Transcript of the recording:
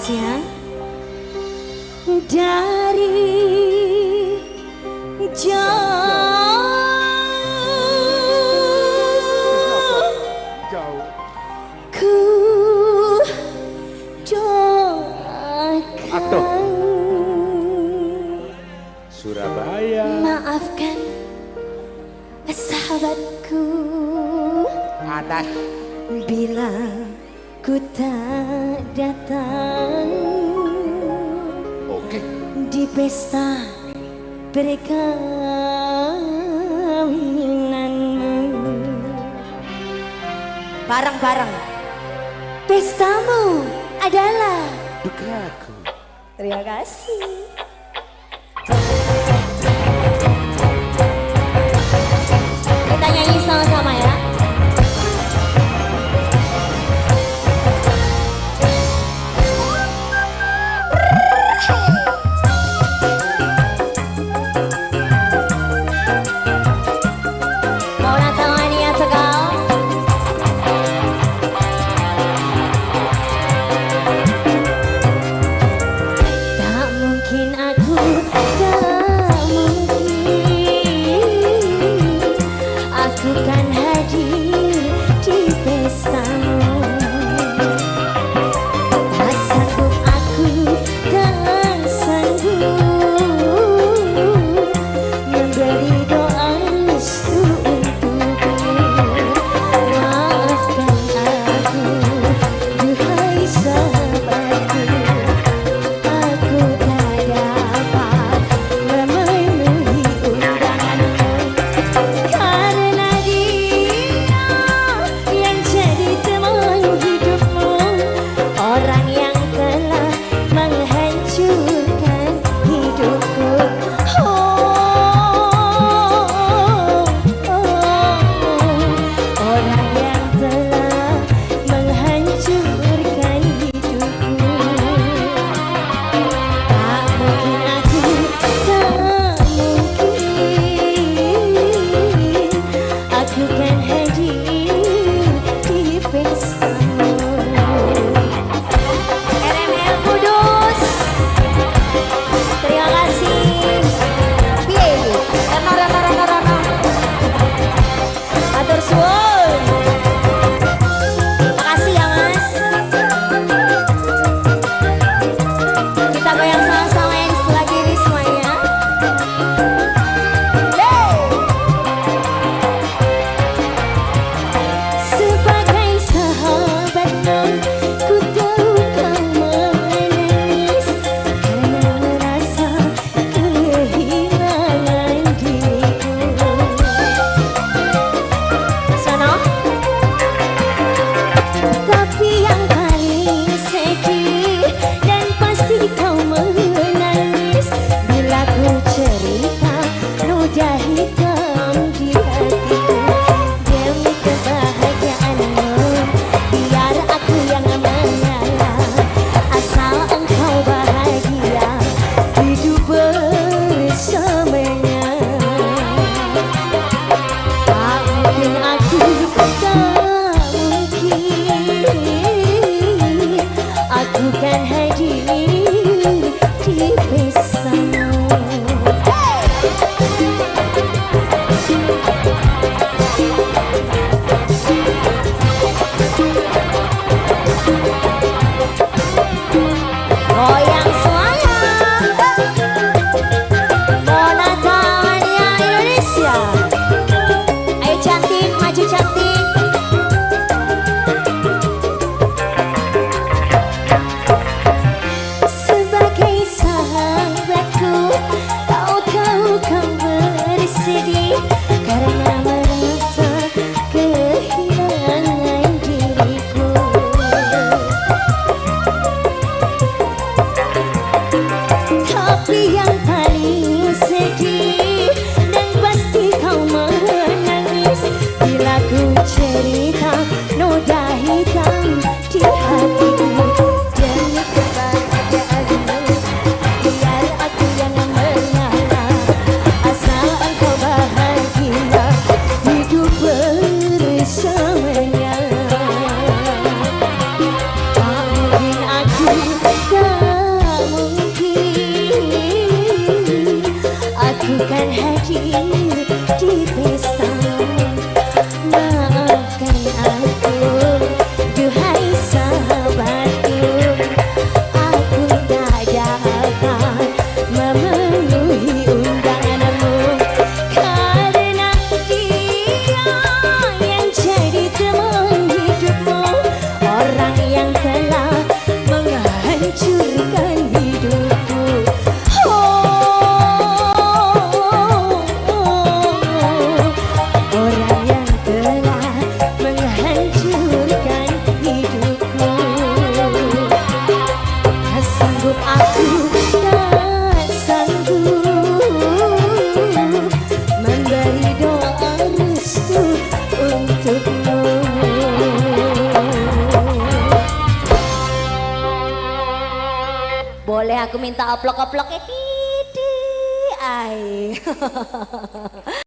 siang dari jauh, jauh. ku doakan Surabaya. Maafkan sahabatku. Ada bilang Ku tak datang. Okay. Di pesta perkawinanmu Barang-barang Pestamu adalah Dukaku Terima kasih. you can aku minta oplok-oploknya Didi Ay